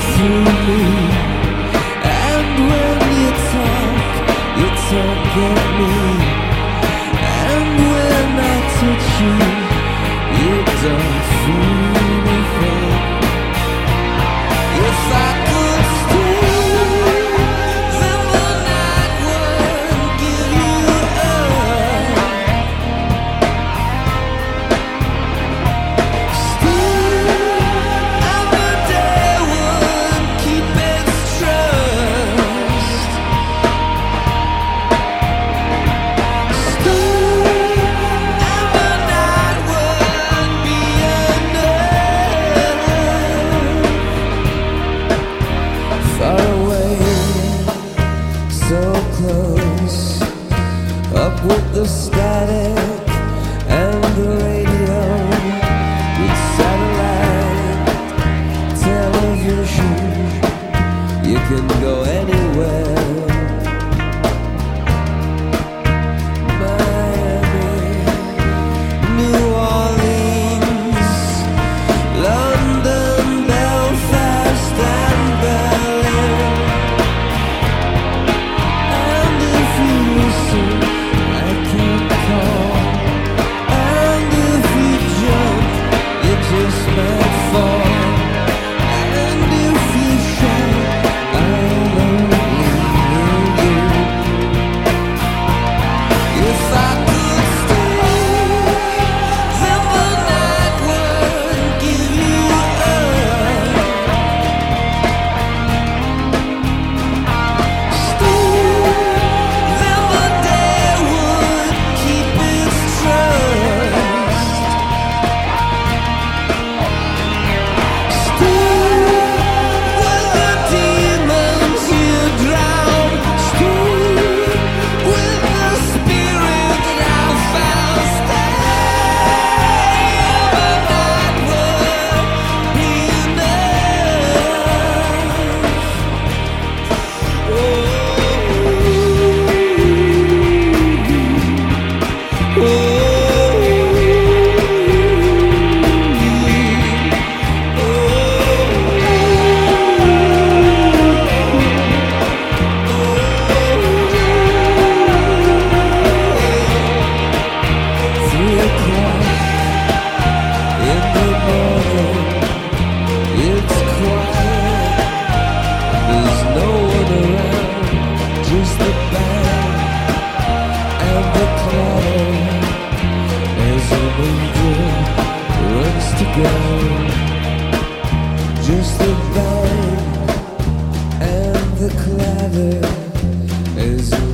See. me. to go. Just the vine and the clatter as